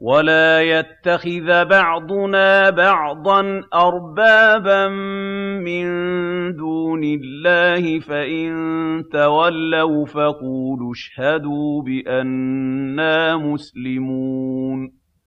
وَلَا يَتَّخِذَ بَعْضُنَا بَعْضًا أَرْبَابًا مِّن دُونِ اللَّهِ ۖ فَإِن تَوَلَّوْا فَقُولُوا اشْهَدُوا بِأَنَّا مُسْلِمُونَ